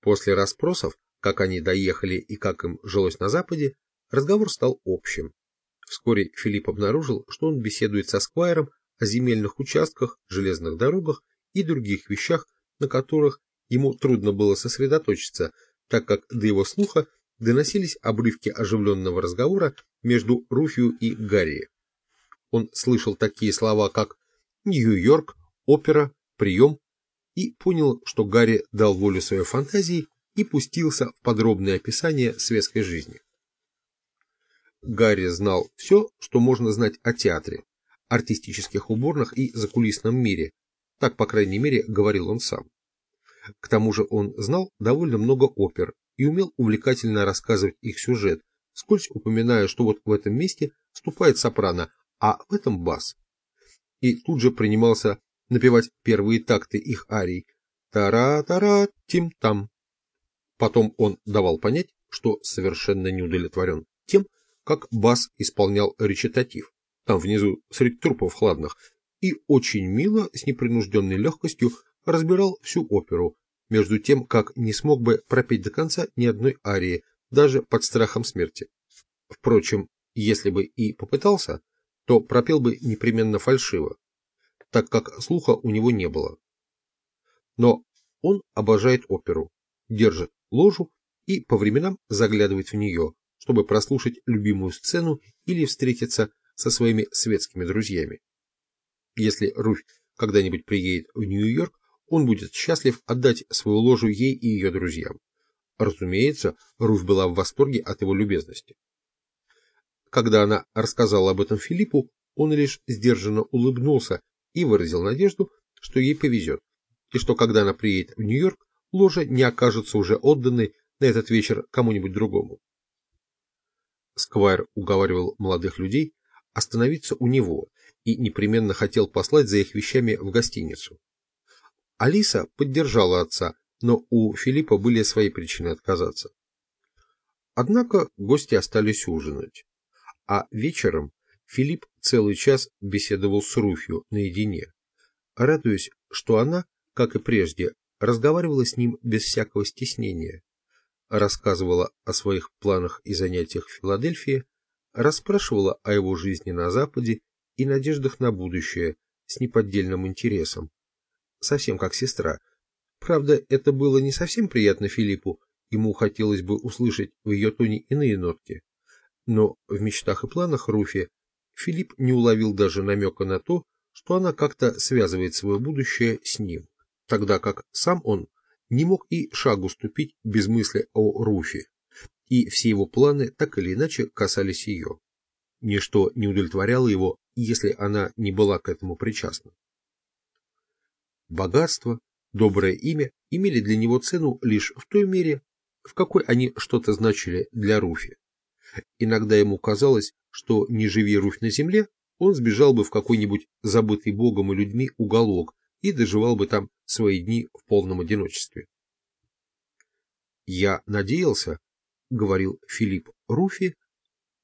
После расспросов, как они доехали и как им жилось на Западе, разговор стал общим. Вскоре Филипп обнаружил, что он беседует со Сквайром о земельных участках, железных дорогах и других вещах, на которых ему трудно было сосредоточиться, так как до его слуха доносились обрывки оживленного разговора между Руфью и Гарри. Он слышал такие слова, как «Нью-Йорк», «Опера», «Прием» и понял, что Гарри дал волю своей фантазии и пустился в подробное описание светской жизни. Гарри знал все, что можно знать о театре, артистических уборных и закулисном мире, так, по крайней мере, говорил он сам. К тому же он знал довольно много опер и умел увлекательно рассказывать их сюжет, скользь упоминая, что вот в этом месте вступает сопрано, а в этом бас. И тут же принимался напевать первые такты их арий «Тара-тара-тим-там». Потом он давал понять, что совершенно не удовлетворен тем, как бас исполнял речитатив, там внизу среди трупов хладных, и очень мило, с непринужденной легкостью, разбирал всю оперу, между тем, как не смог бы пропеть до конца ни одной арии, даже под страхом смерти. Впрочем, если бы и попытался, то пропел бы непременно фальшиво, так как слуха у него не было. Но он обожает оперу, держит ложу и по временам заглядывает в нее, чтобы прослушать любимую сцену или встретиться со своими светскими друзьями. Если Руфь когда-нибудь приедет в Нью-Йорк, он будет счастлив отдать свою ложу ей и ее друзьям. Разумеется, Руфь была в восторге от его любезности. Когда она рассказала об этом Филиппу, он лишь сдержанно улыбнулся и выразил надежду, что ей повезет, и что когда она приедет в Нью-Йорк, ложа не окажется уже отданной на этот вечер кому-нибудь другому. Сквайр уговаривал молодых людей остановиться у него и непременно хотел послать за их вещами в гостиницу. Алиса поддержала отца, но у Филиппа были свои причины отказаться. Однако гости остались ужинать, а вечером Филипп целый час беседовал с Руфью наедине, радуясь, что она, как и прежде, разговаривала с ним без всякого стеснения, рассказывала о своих планах и занятиях в Филадельфии, расспрашивала о его жизни на Западе и надеждах на будущее с неподдельным интересом, совсем как сестра. Правда, это было не совсем приятно Филиппу, ему хотелось бы услышать в ее тоне иные нотки. Но в мечтах и планах Руфи Филипп не уловил даже намека на то, что она как-то связывает свое будущее с ним, тогда как сам он не мог и шагу ступить без мысли о Руфе, и все его планы так или иначе касались ее. Ничто не удовлетворяло его, если она не была к этому причастна. Богатство, доброе имя имели для него цену лишь в той мере, в какой они что-то значили для Руфи. Иногда ему казалось, что не живи Руфь на земле, он сбежал бы в какой-нибудь забытый Богом и людьми уголок и доживал бы там свои дни в полном одиночестве. «Я надеялся», — говорил Филипп Руфи,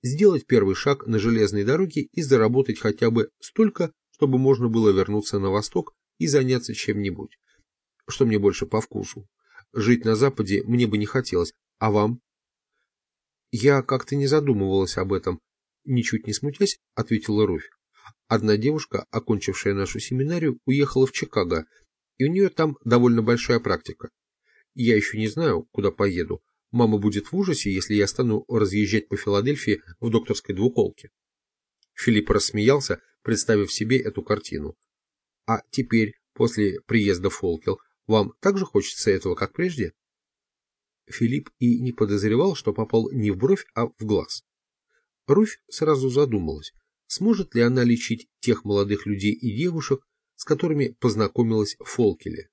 сделать первый шаг на железной дороге и заработать хотя бы столько, чтобы можно было вернуться на восток и заняться чем-нибудь, что мне больше по вкусу. Жить на Западе мне бы не хотелось, а вам? Я как-то не задумывалась об этом, ничуть не смутясь, ответила Руфь. Одна девушка, окончившая нашу семинарию, уехала в Чикаго, и у нее там довольно большая практика. Я еще не знаю, куда поеду. Мама будет в ужасе, если я стану разъезжать по Филадельфии в докторской двуколке. Филипп рассмеялся, представив себе эту картину. А теперь, после приезда Фолкел, вам также хочется этого, как прежде? Филипп и не подозревал, что попал не в бровь, а в глаз. Руфь сразу задумалась, сможет ли она лечить тех молодых людей и девушек, с которыми познакомилась в Фолкеле.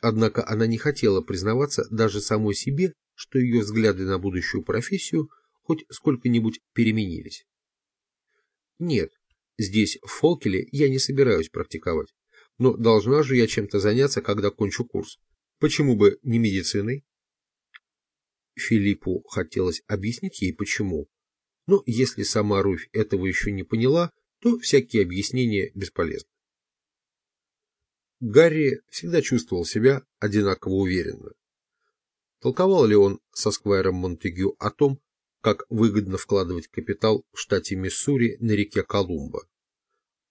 Однако она не хотела признаваться даже самой себе, что ее взгляды на будущую профессию хоть сколько-нибудь переменились. Нет, здесь, в Фолкеле, я не собираюсь практиковать, но должна же я чем-то заняться, когда кончу курс. Почему бы не медициной? Филиппу хотелось объяснить ей почему, но если сама Руфь этого еще не поняла, то всякие объяснения бесполезны. Гарри всегда чувствовал себя одинаково уверенно. Толковал ли он со Сквайром Монтегю о том, как выгодно вкладывать капитал в штате Миссури на реке Колумба,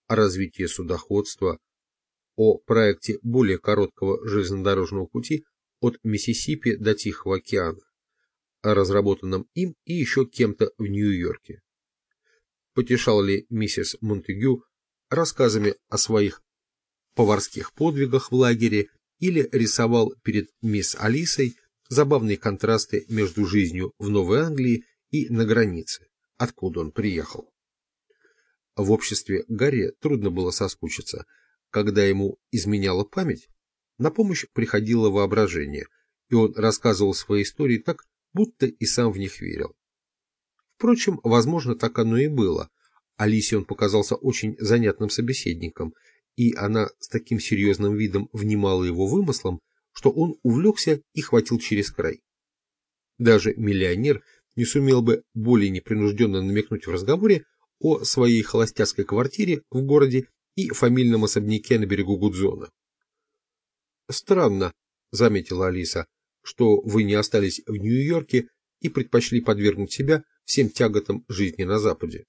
о развитии судоходства, о проекте более короткого железнодорожного пути от Миссисипи до Тихого океана, разработанном им и еще кем-то в Нью-Йорке. Потешал ли миссис Монтегю рассказами о своих поварских подвигах в лагере или рисовал перед мисс Алисой забавные контрасты между жизнью в Новой Англии и на границе, откуда он приехал. В обществе Гарри трудно было соскучиться. Когда ему изменяла память, на помощь приходило воображение, и он рассказывал свои истории так, будто и сам в них верил. Впрочем, возможно, так оно и было. Алисе он показался очень занятным собеседником, и она с таким серьезным видом внимала его вымыслам, что он увлекся и хватил через край. Даже миллионер не сумел бы более непринужденно намекнуть в разговоре о своей холостяцкой квартире в городе и фамильном особняке на берегу Гудзона. «Странно», — заметила Алиса, — «что вы не остались в Нью-Йорке и предпочли подвергнуть себя всем тяготам жизни на Западе».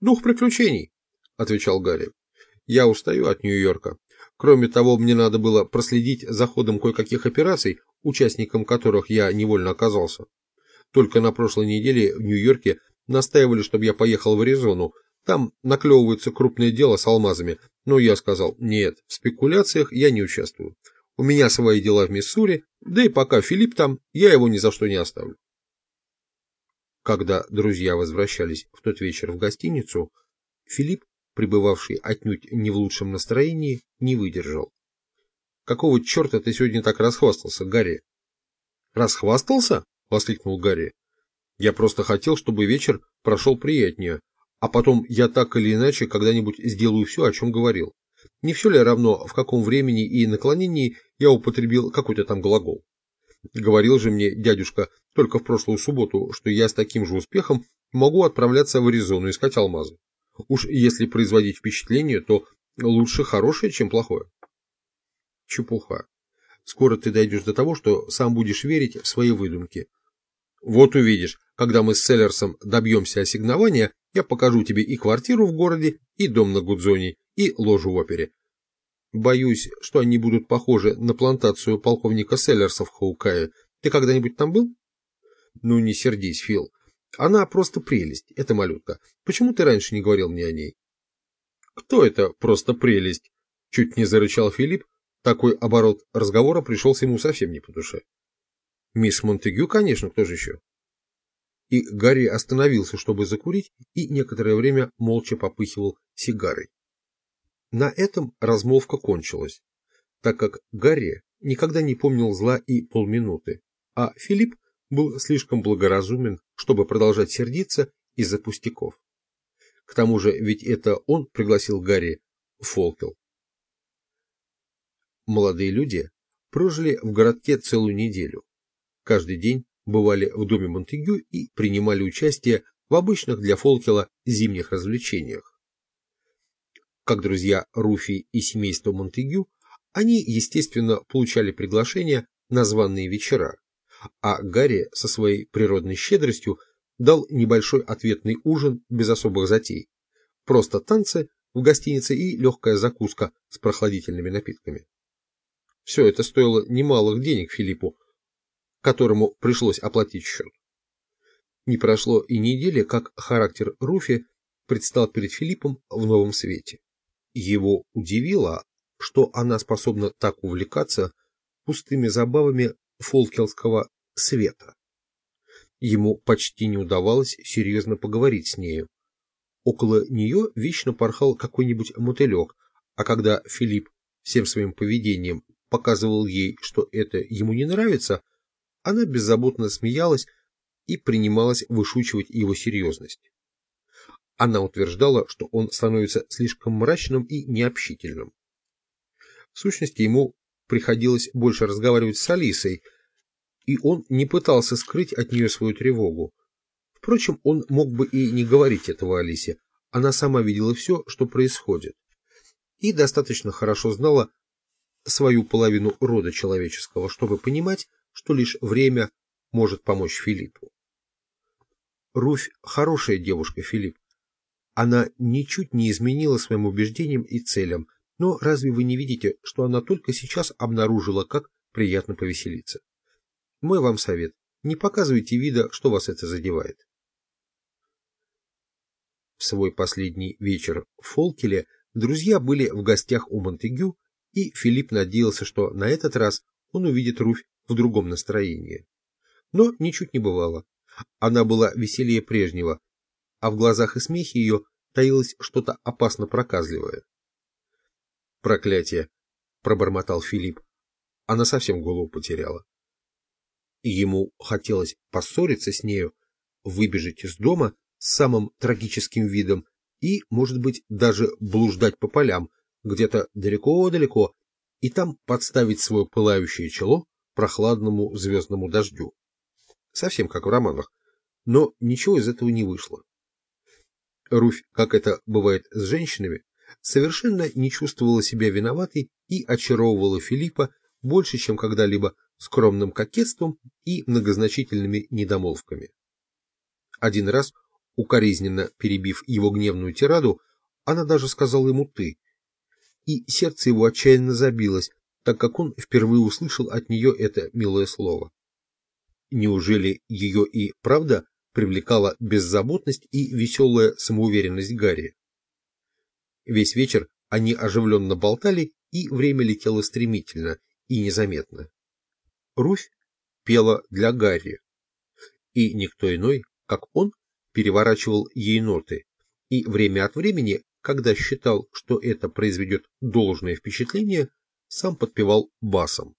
«Дух приключений», — отвечал Гарри. «Я устаю от Нью-Йорка. Кроме того, мне надо было проследить за ходом кое-каких операций, участником которых я невольно оказался. Только на прошлой неделе в Нью-Йорке настаивали, чтобы я поехал в Аризону. Там наклевывается крупное дело с алмазами. Но я сказал, нет, в спекуляциях я не участвую. У меня свои дела в Миссури, да и пока Филипп там, я его ни за что не оставлю. Когда друзья возвращались в тот вечер в гостиницу, Филипп пребывавший отнюдь не в лучшем настроении, не выдержал. «Какого черта ты сегодня так расхвастался, Гарри?» «Расхвастался?» — воскликнул Гарри. «Я просто хотел, чтобы вечер прошел приятнее, а потом я так или иначе когда-нибудь сделаю все, о чем говорил. Не все ли равно, в каком времени и наклонении я употребил какой-то там глагол? Говорил же мне дядюшка только в прошлую субботу, что я с таким же успехом могу отправляться в Аризону искать алмазы. Уж если производить впечатление, то лучше хорошее, чем плохое. Чепуха. Скоро ты дойдешь до того, что сам будешь верить в свои выдумки. Вот увидишь, когда мы с Селлерсом добьемся ассигнования, я покажу тебе и квартиру в городе, и дом на Гудзоне, и ложу в опере. Боюсь, что они будут похожи на плантацию полковника Селлерса в Хаукае. Ты когда-нибудь там был? Ну, не сердись, Фил. Она просто прелесть, эта малютка. Почему ты раньше не говорил мне о ней? Кто это просто прелесть? Чуть не зарычал Филипп. Такой оборот разговора пришелся ему совсем не по душе. Мисс Монтегю, конечно, кто же еще? И Гарри остановился, чтобы закурить, и некоторое время молча попыхивал сигарой. На этом размолвка кончилась, так как Гарри никогда не помнил зла и полминуты, а Филипп был слишком благоразумен, чтобы продолжать сердиться из-за пустяков. К тому же ведь это он пригласил Гарри в Фолкел. Молодые люди прожили в городке целую неделю. Каждый день бывали в доме Монтегю и принимали участие в обычных для Фолкела зимних развлечениях. Как друзья Руфи и семейства Монтегю, они, естественно, получали приглашения на званные вечера а Гарри со своей природной щедростью дал небольшой ответный ужин без особых затей. Просто танцы в гостинице и легкая закуска с прохладительными напитками. Все это стоило немалых денег Филиппу, которому пришлось оплатить счет. Не прошло и недели, как характер Руфи предстал перед Филиппом в новом свете. Его удивило, что она способна так увлекаться пустыми забавами фолкелского света. Ему почти не удавалось серьезно поговорить с нею. Около нее вечно порхал какой-нибудь мотылек, а когда Филипп всем своим поведением показывал ей, что это ему не нравится, она беззаботно смеялась и принималась вышучивать его серьезность. Она утверждала, что он становится слишком мрачным и необщительным. В сущности, ему приходилось больше разговаривать с Алисой, и он не пытался скрыть от нее свою тревогу. Впрочем, он мог бы и не говорить этого Алисе, она сама видела все, что происходит, и достаточно хорошо знала свою половину рода человеческого, чтобы понимать, что лишь время может помочь Филиппу. Руфь хорошая девушка, Филипп. Она ничуть не изменила своим убеждениям и целям, но разве вы не видите, что она только сейчас обнаружила, как приятно повеселиться? Мой вам совет. Не показывайте вида, что вас это задевает. В свой последний вечер в Фолкеле друзья были в гостях у Монтегю, и Филипп надеялся, что на этот раз он увидит Руфь в другом настроении. Но ничуть не бывало. Она была веселее прежнего, а в глазах и смехе ее таилось что-то опасно проказливое. «Проклятие!» — пробормотал Филипп. Она совсем голову потеряла. Ему хотелось поссориться с нею, выбежать из дома с самым трагическим видом и, может быть, даже блуждать по полям, где-то далеко-далеко, и там подставить свое пылающее чело прохладному звездному дождю. Совсем как в романах. Но ничего из этого не вышло. Руфь, как это бывает с женщинами, совершенно не чувствовала себя виноватой и очаровывала Филиппа больше, чем когда-либо скромным кокетством и многозначительными недомолвками. Один раз укоризненно перебив его гневную тираду, она даже сказала ему «ты», и сердце его отчаянно забилось, так как он впервые услышал от нее это милое слово. Неужели ее и правда привлекала беззаботность и веселая самоуверенность Гарри? Весь вечер они оживленно болтали, и время летело стремительно и незаметно. Руфь пела для Гарри, и никто иной, как он, переворачивал ей ноты, и время от времени, когда считал, что это произведет должное впечатление, сам подпевал басом.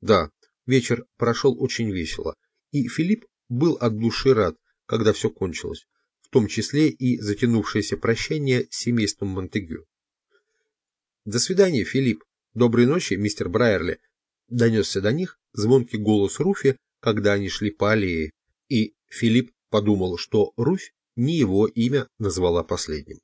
Да, вечер прошел очень весело, и Филипп был от души рад, когда все кончилось, в том числе и затянувшееся прощание с семейством Монтегю. «До свидания, Филипп. Доброй ночи, мистер Брайерли», донесся до них звонкий голос Руфи, когда они шли по аллее, и Филипп подумал, что Руфь не его имя назвала последним.